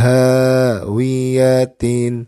هاوية.